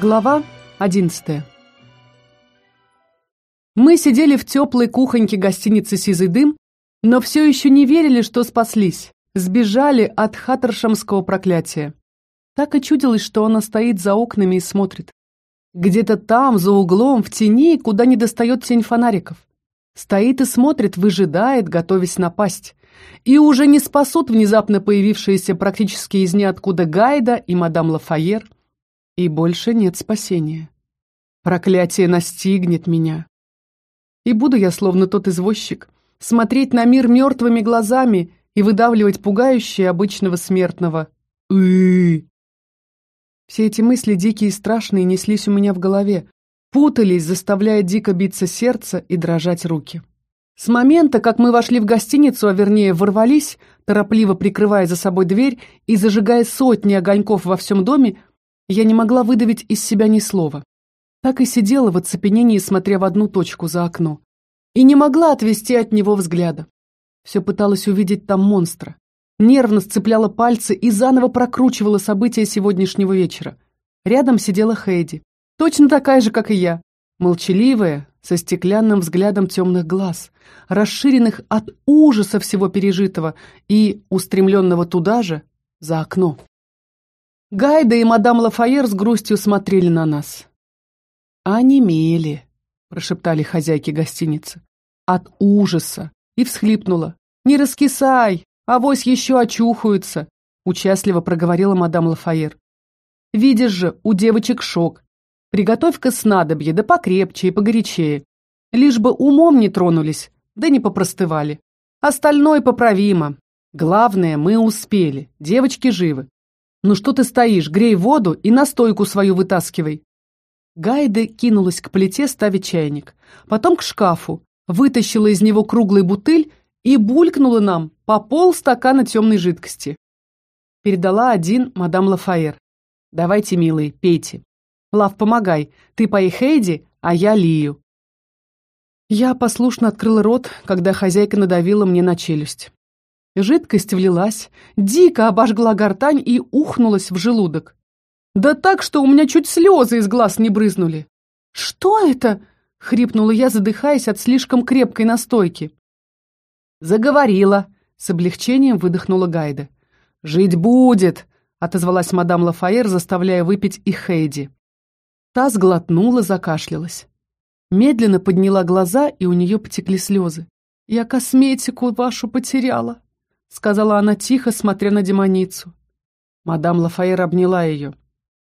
Глава одиннадцатая Мы сидели в теплой кухоньке гостиницы «Сизый дым», но все еще не верили, что спаслись, сбежали от хаттершамского проклятия. Так и чудилось, что она стоит за окнами и смотрит. Где-то там, за углом, в тени, куда не достает тень фонариков. Стоит и смотрит, выжидает, готовясь напасть. И уже не спасут внезапно появившиеся практически из ниоткуда Гайда и мадам Лафайер. И больше нет спасения. Проклятие настигнет меня. И буду я, словно тот извозчик, смотреть на мир мертвыми глазами и выдавливать пугающее обычного смертного «ы». Все эти мысли дикие и страшные неслись у меня в голове, путались, заставляя дико биться сердце и дрожать руки. С момента, как мы вошли в гостиницу, а вернее ворвались, торопливо прикрывая за собой дверь и зажигая сотни огоньков во всем доме, я не могла выдавить из себя ни слова. Так и сидела в оцепенении, смотря в одну точку за окно. И не могла отвести от него взгляда. Все пыталась увидеть там монстра. Нервно сцепляла пальцы и заново прокручивала события сегодняшнего вечера. Рядом сидела Хейди. Точно такая же, как и я. Молчаливая, со стеклянным взглядом темных глаз, расширенных от ужаса всего пережитого и устремленного туда же, за окно. Гайда и мадам Лафайер с грустью смотрели на нас. «Онемели», — прошептали хозяйки гостиницы. «От ужаса!» И всхлипнула. «Не раскисай! Авось еще очухаются!» Участливо проговорила мадам Лафайер. «Видишь же, у девочек шок. Приготовь-ка снадобье, да покрепче и погорячее. Лишь бы умом не тронулись, да не попростывали. Остальное поправимо. Главное, мы успели, девочки живы. «Ну что ты стоишь? Грей воду и настойку свою вытаскивай!» Гайда кинулась к плите ставить чайник, потом к шкафу, вытащила из него круглый бутыль и булькнула нам по полстакана темной жидкости. Передала один мадам Лафаер. «Давайте, милые, пейте. Лав, помогай, ты пои Хейди, а я Лию». Я послушно открыла рот, когда хозяйка надавила мне на челюсть. Жидкость влилась, дико обожгла гортань и ухнулась в желудок. Да так, что у меня чуть слезы из глаз не брызнули. «Что это?» — хрипнула я, задыхаясь от слишком крепкой настойки. «Заговорила», — с облегчением выдохнула Гайда. «Жить будет», — отозвалась мадам Лафаер, заставляя выпить и Хейди. Та сглотнула, закашлялась. Медленно подняла глаза, и у нее потекли слезы. «Я косметику вашу потеряла», сказала она тихо, смотря на демоницу. Мадам Лафаэр обняла ее.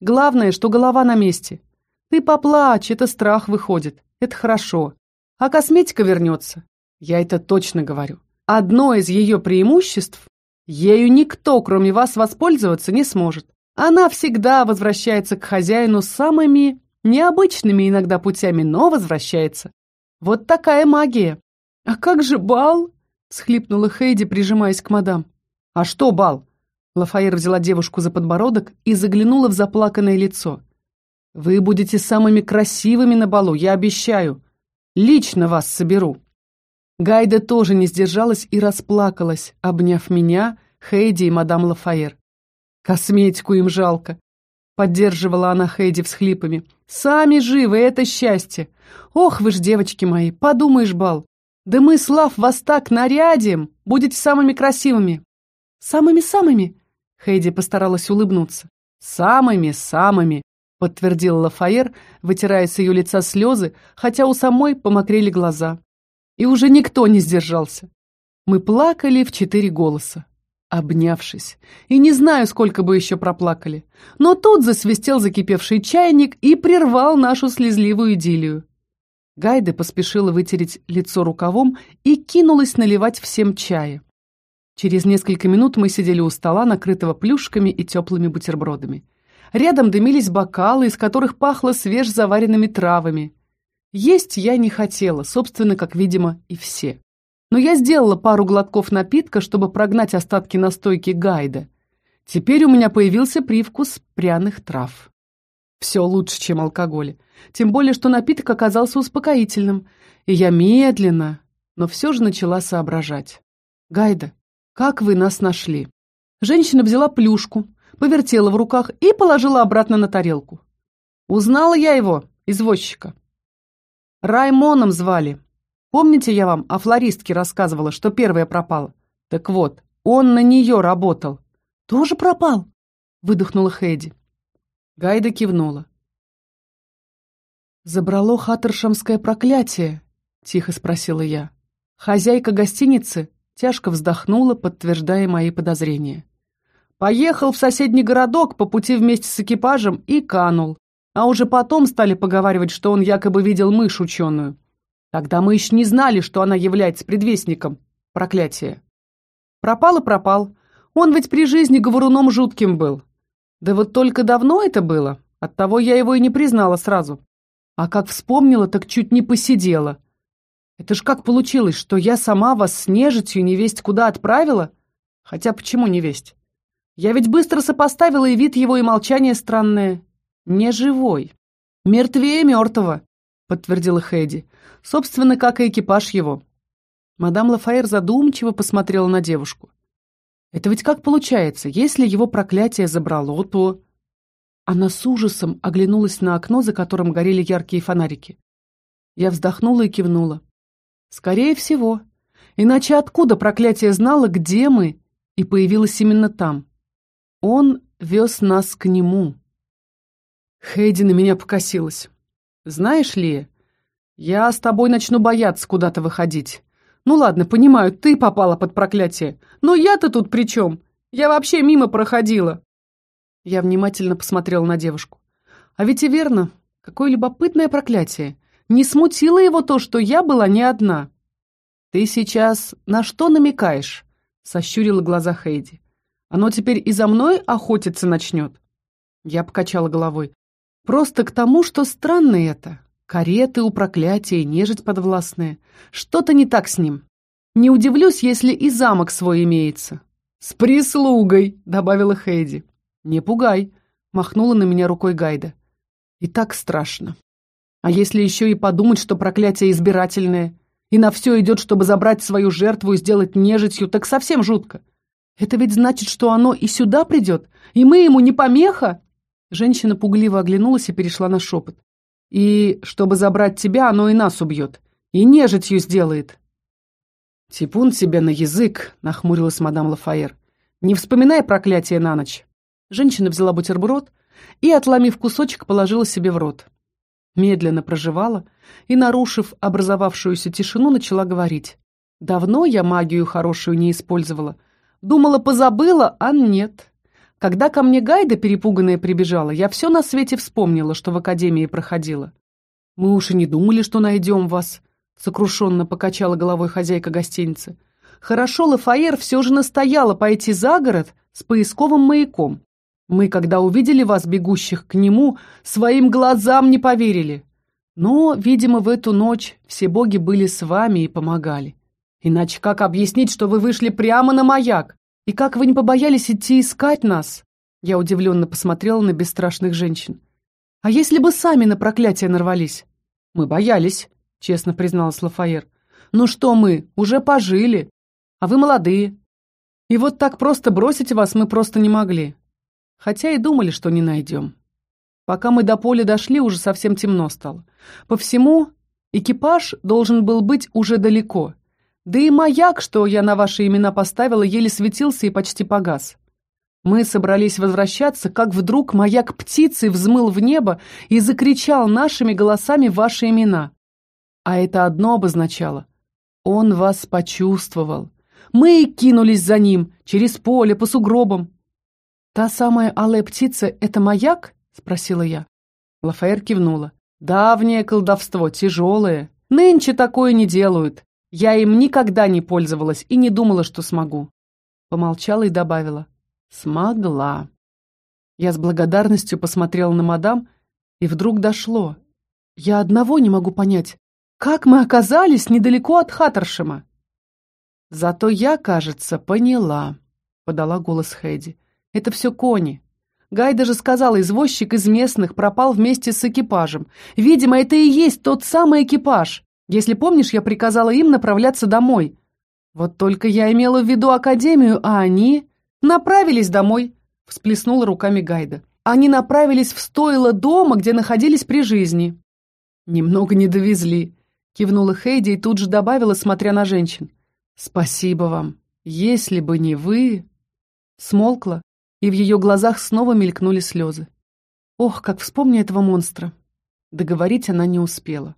«Главное, что голова на месте. Ты поплачь, это страх выходит. Это хорошо. А косметика вернется. Я это точно говорю. Одно из ее преимуществ – ею никто, кроме вас, воспользоваться не сможет. Она всегда возвращается к хозяину самыми необычными иногда путями, но возвращается. Вот такая магия. А как же бал? — схлипнула Хейди, прижимаясь к мадам. «А что, бал?» Лафаер взяла девушку за подбородок и заглянула в заплаканное лицо. «Вы будете самыми красивыми на балу, я обещаю. Лично вас соберу». Гайда тоже не сдержалась и расплакалась, обняв меня, Хейди и мадам Лафаер. «Косметику им жалко», — поддерживала она Хейди всхлипами. «Сами живы, это счастье! Ох вы ж, девочки мои, подумаешь, бал! Да мы, Слав, вас так нарядим! Будете самыми красивыми!» «Самыми-самыми!» Хейди постаралась улыбнуться. «Самыми-самыми!» — подтвердил Лафаер, вытирая с ее лица слезы, хотя у самой помокрели глаза. И уже никто не сдержался. Мы плакали в четыре голоса, обнявшись. И не знаю, сколько бы еще проплакали. Но тут засвистел закипевший чайник и прервал нашу слезливую идиллию. Гайда поспешила вытереть лицо рукавом и кинулась наливать всем чая. Через несколько минут мы сидели у стола, накрытого плюшками и теплыми бутербродами. Рядом дымились бокалы, из которых пахло свежезаваренными травами. Есть я не хотела, собственно, как, видимо, и все. Но я сделала пару глотков напитка, чтобы прогнать остатки настойки Гайда. Теперь у меня появился привкус пряных трав. Все лучше, чем алкоголь. Тем более, что напиток оказался успокоительным. И я медленно, но все же начала соображать. «Гайда, как вы нас нашли?» Женщина взяла плюшку, повертела в руках и положила обратно на тарелку. Узнала я его, извозчика. Раймоном звали. Помните, я вам о флористке рассказывала, что первая пропала? Так вот, он на нее работал. Тоже пропал? Выдохнула Хэдди. Гайда кивнула. «Забрало хаттершамское проклятие?» — тихо спросила я. Хозяйка гостиницы тяжко вздохнула, подтверждая мои подозрения. Поехал в соседний городок по пути вместе с экипажем и канул. А уже потом стали поговаривать, что он якобы видел мышь ученую. Тогда мы еще не знали, что она является предвестником проклятия. Пропал и пропал. Он ведь при жизни говоруном жутким был. Да вот только давно это было, оттого я его и не признала сразу. А как вспомнила, так чуть не посидела. Это ж как получилось, что я сама вас с нежитью невесть куда отправила? Хотя почему невесть? Я ведь быстро сопоставила и вид его, и молчание странное. Не живой. Мертвее мертвого, подтвердила Хэдди. Собственно, как и экипаж его. Мадам Лафаэр задумчиво посмотрела на девушку. Это ведь как получается, если его проклятие забрало, то... Она с ужасом оглянулась на окно, за которым горели яркие фонарики. Я вздохнула и кивнула. Скорее всего. Иначе откуда проклятие знало, где мы, и появилось именно там? Он вез нас к нему. Хейди на меня покосилась. Знаешь ли, я с тобой начну бояться куда-то выходить. Ну ладно, понимаю, ты попала под проклятие. Но я-то тут при чем? Я вообще мимо проходила. Я внимательно посмотрел на девушку. А ведь и верно, какое любопытное проклятие. Не смутило его то, что я была не одна. Ты сейчас на что намекаешь? Сощурила глаза Хейди. Оно теперь и за мной охотиться начнет? Я покачала головой. Просто к тому, что странно это. Кареты у проклятия, нежить подвластная. Что-то не так с ним. Не удивлюсь, если и замок свой имеется. «С прислугой», — добавила Хейди. «Не пугай», — махнула на меня рукой Гайда. «И так страшно. А если еще и подумать, что проклятие избирательное, и на все идет, чтобы забрать свою жертву и сделать нежитью, так совсем жутко. Это ведь значит, что оно и сюда придет, и мы ему не помеха?» Женщина пугливо оглянулась и перешла на шепот. «И чтобы забрать тебя, оно и нас убьет, и нежитью сделает». «Типун себе на язык», — нахмурилась мадам Лафаер. «Не вспоминай проклятие на ночь». Женщина взяла бутерброд и, отломив кусочек, положила себе в рот. Медленно проживала и, нарушив образовавшуюся тишину, начала говорить. «Давно я магию хорошую не использовала. Думала, позабыла, а нет. Когда ко мне Гайда перепуганная прибежала, я все на свете вспомнила, что в академии проходила. Мы уж и не думали, что найдем вас», — сокрушенно покачала головой хозяйка гостиницы. «Хорошо, Лафаер все же настояла пойти за город с поисковым маяком. Мы, когда увидели вас, бегущих к нему, своим глазам не поверили. Но, видимо, в эту ночь все боги были с вами и помогали. Иначе как объяснить, что вы вышли прямо на маяк? И как вы не побоялись идти искать нас?» Я удивленно посмотрела на бесстрашных женщин. «А если бы сами на проклятие нарвались?» «Мы боялись», — честно призналась Лафаер. «Ну что мы, уже пожили, а вы молодые. И вот так просто бросить вас мы просто не могли хотя и думали, что не найдем. Пока мы до поля дошли, уже совсем темно стало. По всему, экипаж должен был быть уже далеко. Да и маяк, что я на ваши имена поставила, еле светился и почти погас. Мы собрались возвращаться, как вдруг маяк птицы взмыл в небо и закричал нашими голосами ваши имена. А это одно обозначало. Он вас почувствовал. Мы и кинулись за ним, через поле, по сугробам. «Та самая алая птица — это маяк?» — спросила я. Лафаэр кивнула. «Давнее колдовство, тяжелое. Нынче такое не делают. Я им никогда не пользовалась и не думала, что смогу». Помолчала и добавила. «Смогла». Я с благодарностью посмотрела на мадам, и вдруг дошло. Я одного не могу понять. Как мы оказались недалеко от Хаттершема? Зато я, кажется, поняла, — подала голос Хэдди. Это все кони. Гай даже сказал, извозчик из местных пропал вместе с экипажем. Видимо, это и есть тот самый экипаж. Если помнишь, я приказала им направляться домой. Вот только я имела в виду академию, а они направились домой, всплеснула руками Гайда. они направились в стойло дома, где находились при жизни. «Немного не довезли», — кивнула Хейди и тут же добавила, смотря на женщин. «Спасибо вам. Если бы не вы...» Смолкла, и в ее глазах снова мелькнули слезы. Ох, как вспомню этого монстра. Договорить она не успела.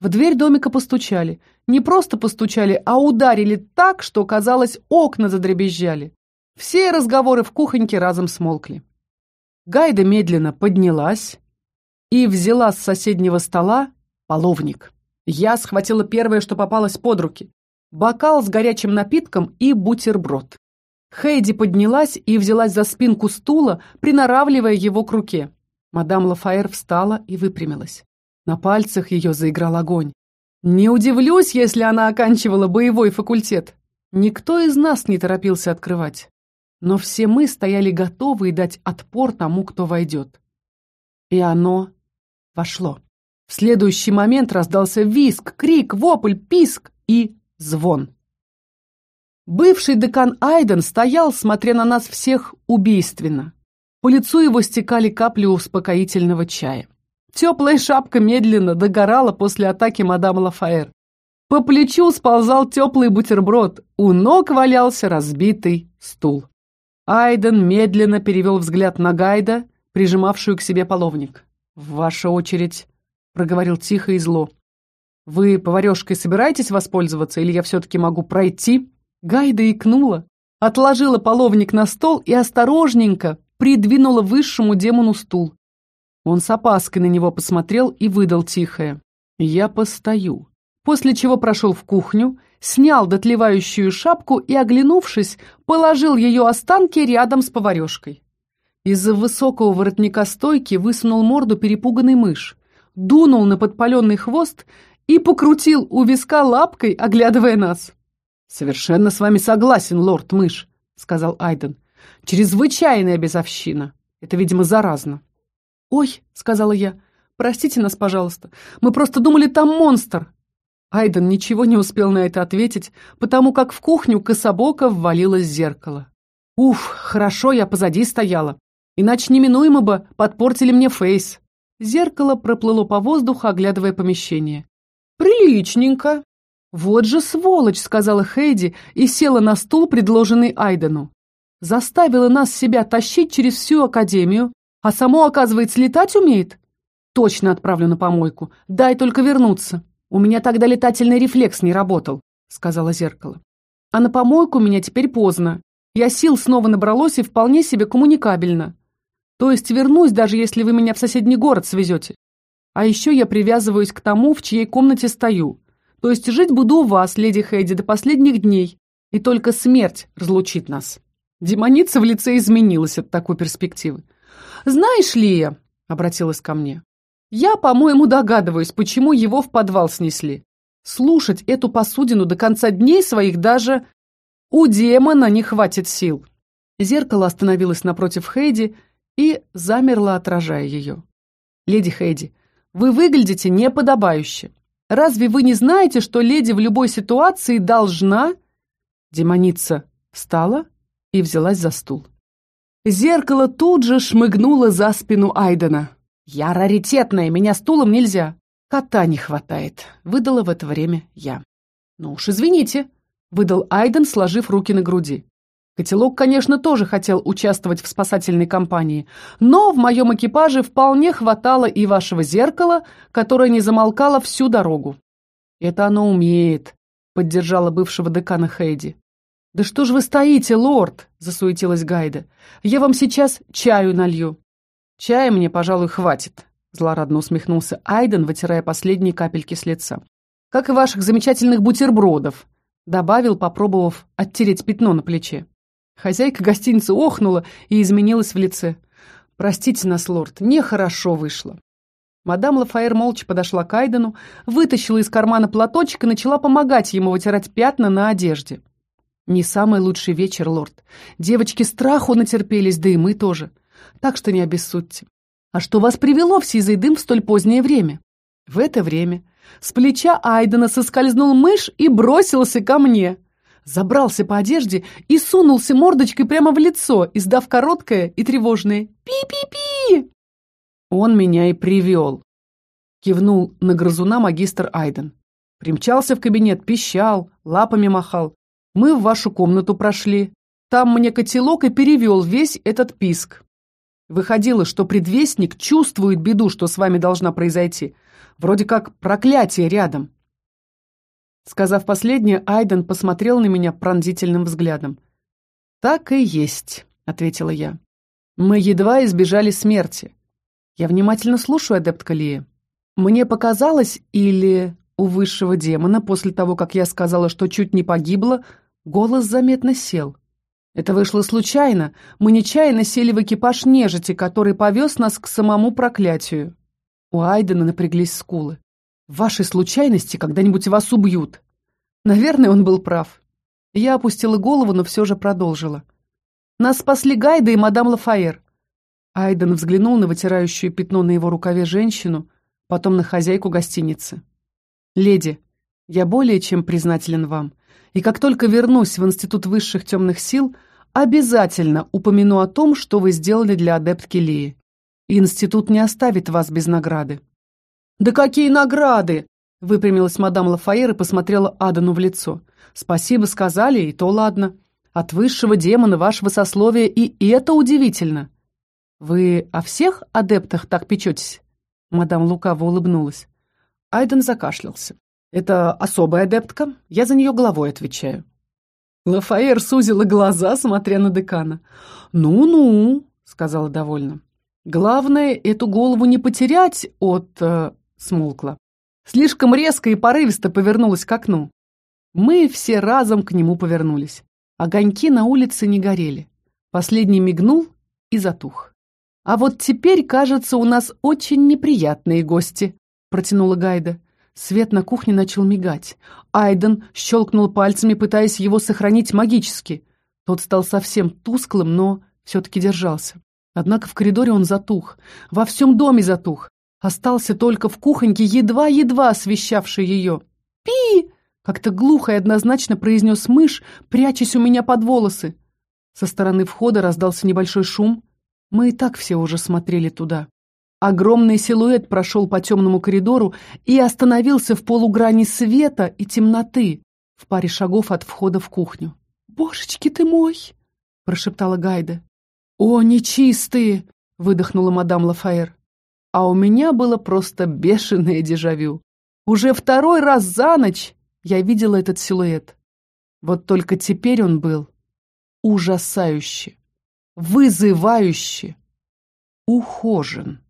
В дверь домика постучали. Не просто постучали, а ударили так, что, казалось, окна задребезжали. Все разговоры в кухоньке разом смолкли. Гайда медленно поднялась и взяла с соседнего стола половник. Я схватила первое, что попалось под руки. Бокал с горячим напитком и бутерброд. Хейди поднялась и взялась за спинку стула, приноравливая его к руке. Мадам Лафаэр встала и выпрямилась. На пальцах ее заиграл огонь. Не удивлюсь, если она оканчивала боевой факультет. Никто из нас не торопился открывать. Но все мы стояли готовы дать отпор тому, кто войдет. И оно вошло. В следующий момент раздался виск, крик, вопль, писк и звон. Бывший декан Айден стоял, смотря на нас всех убийственно. По лицу его стекали капли успокоительного чая. Теплая шапка медленно догорала после атаки мадам Лафаэр. По плечу сползал теплый бутерброд, у ног валялся разбитый стул. Айден медленно перевел взгляд на Гайда, прижимавшую к себе половник. «Ваша очередь», — проговорил тихо и зло. «Вы поварешкой собираетесь воспользоваться, или я все-таки могу пройти?» Гайда икнула, отложила половник на стол и осторожненько придвинула высшему демону стул. Он с опаской на него посмотрел и выдал тихое. «Я постою». После чего прошел в кухню, снял дотлевающую шапку и, оглянувшись, положил ее останки рядом с поварешкой. Из-за высокого воротника стойки высунул морду перепуганный мышь, дунул на подпаленный хвост и покрутил у виска лапкой, оглядывая нас. «Совершенно с вами согласен, лорд-мышь», — сказал Айден. «Чрезвычайная безовщина. Это, видимо, заразно». «Ой», — сказала я, — «простите нас, пожалуйста. Мы просто думали, там монстр». Айден ничего не успел на это ответить, потому как в кухню кособоко ввалилось зеркало. Уф, хорошо я позади стояла. Иначе неминуемо бы подпортили мне фейс. Зеркало проплыло по воздуху, оглядывая помещение. «Приличненько!» «Вот же сволочь!» — сказала Хейди и села на стул, предложенный Айдену. Заставила нас себя тащить через всю академию, а само, оказывается, летать умеет? Точно отправлю на помойку. Дай только вернуться. У меня тогда летательный рефлекс не работал, сказала зеркало. А на помойку меня теперь поздно. Я сил снова набралось и вполне себе коммуникабельно. То есть вернусь, даже если вы меня в соседний город свезете. А еще я привязываюсь к тому, в чьей комнате стою. То есть жить буду у вас, леди Хейди, до последних дней. И только смерть разлучит нас. Демоница в лице изменилась от такой перспективы. «Знаешь ли, — обратилась ко мне, — я, по-моему, догадываюсь, почему его в подвал снесли. Слушать эту посудину до конца дней своих даже у демона не хватит сил». Зеркало остановилось напротив Хейди и замерло, отражая ее. «Леди Хейди, вы выглядите неподобающе. Разве вы не знаете, что леди в любой ситуации должна...» Демоница встала и взялась за стул. Зеркало тут же шмыгнуло за спину Айдена. «Я раритетная, меня стулом нельзя!» «Кота не хватает», — выдала в это время я. «Ну уж извините», — выдал Айден, сложив руки на груди. Котелок, конечно, тоже хотел участвовать в спасательной кампании, но в моем экипаже вполне хватало и вашего зеркала, которое не замолкало всю дорогу. «Это оно умеет», — поддержала бывшего декана Хейди. «Да что ж вы стоите, лорд?» — засуетилась Гайда. «Я вам сейчас чаю налью». «Чая мне, пожалуй, хватит», — злорадно усмехнулся Айден, вытирая последние капельки с лица. «Как и ваших замечательных бутербродов», — добавил, попробовав оттереть пятно на плече. Хозяйка гостиницы охнула и изменилась в лице. «Простите нас, лорд, нехорошо вышло». Мадам Лафаэр молча подошла к Айдену, вытащила из кармана платочек и начала помогать ему вытирать пятна на одежде. Не самый лучший вечер, лорд. Девочки страху натерпелись, да и мы тоже. Так что не обессудьте. А что вас привело в сизый дым в столь позднее время? В это время с плеча Айдена соскользнул мышь и бросился ко мне. Забрался по одежде и сунулся мордочкой прямо в лицо, издав короткое и тревожное «пи-пи-пи». Он меня и привел. Кивнул на грызуна магистр Айден. Примчался в кабинет, пищал, лапами махал. Мы в вашу комнату прошли. Там мне котелок и перевел весь этот писк. Выходило, что предвестник чувствует беду, что с вами должна произойти. Вроде как проклятие рядом. Сказав последнее, Айден посмотрел на меня пронзительным взглядом. «Так и есть», — ответила я. «Мы едва избежали смерти. Я внимательно слушаю, адепт Калия. Мне показалось, или у высшего демона, после того, как я сказала, что чуть не погибла, голос заметно сел. Это вышло случайно. Мы нечаянно сели в экипаж нежити, который повез нас к самому проклятию. У Айдена напряглись скулы. В вашей случайности когда-нибудь вас убьют. Наверное, он был прав. Я опустила голову, но все же продолжила. Нас спасли Гайда и мадам Лафаэр. Айден взглянул на вытирающую пятно на его рукаве женщину, потом на хозяйку гостиницы. «Леди, я более чем признателен вам и как только вернусь в Институт высших темных сил, обязательно упомяну о том, что вы сделали для адептки Лии. Институт не оставит вас без награды». «Да какие награды!» — выпрямилась мадам Лафаер и посмотрела Адану в лицо. «Спасибо сказали, и то ладно. От высшего демона вашего сословия и это удивительно». «Вы о всех адептах так печетесь?» Мадам лукаво улыбнулась. Айден закашлялся. Это особая адептка, я за нее головой отвечаю. Лафаэр сузила глаза, смотря на декана. «Ну-ну», — сказала довольно. «Главное, эту голову не потерять от...» э, — смолкла. Слишком резко и порывисто повернулась к окну. Мы все разом к нему повернулись. Огоньки на улице не горели. Последний мигнул и затух. «А вот теперь, кажется, у нас очень неприятные гости», — протянула Гайда. Свет на кухне начал мигать. Айден щелкнул пальцами, пытаясь его сохранить магически. Тот стал совсем тусклым, но все-таки держался. Однако в коридоре он затух. Во всем доме затух. Остался только в кухоньке, едва-едва освещавший ее. «Пи!» — как-то глухо и однозначно произнес мышь, прячась у меня под волосы. Со стороны входа раздался небольшой шум. Мы и так все уже смотрели туда. Огромный силуэт прошел по темному коридору и остановился в полуграни света и темноты в паре шагов от входа в кухню. «Божечки ты мой!» — прошептала Гайда. «О, нечистые!» — выдохнула мадам Лафаэр. А у меня было просто бешеное дежавю. Уже второй раз за ночь я видела этот силуэт. Вот только теперь он был ужасающе, вызывающе ухожен.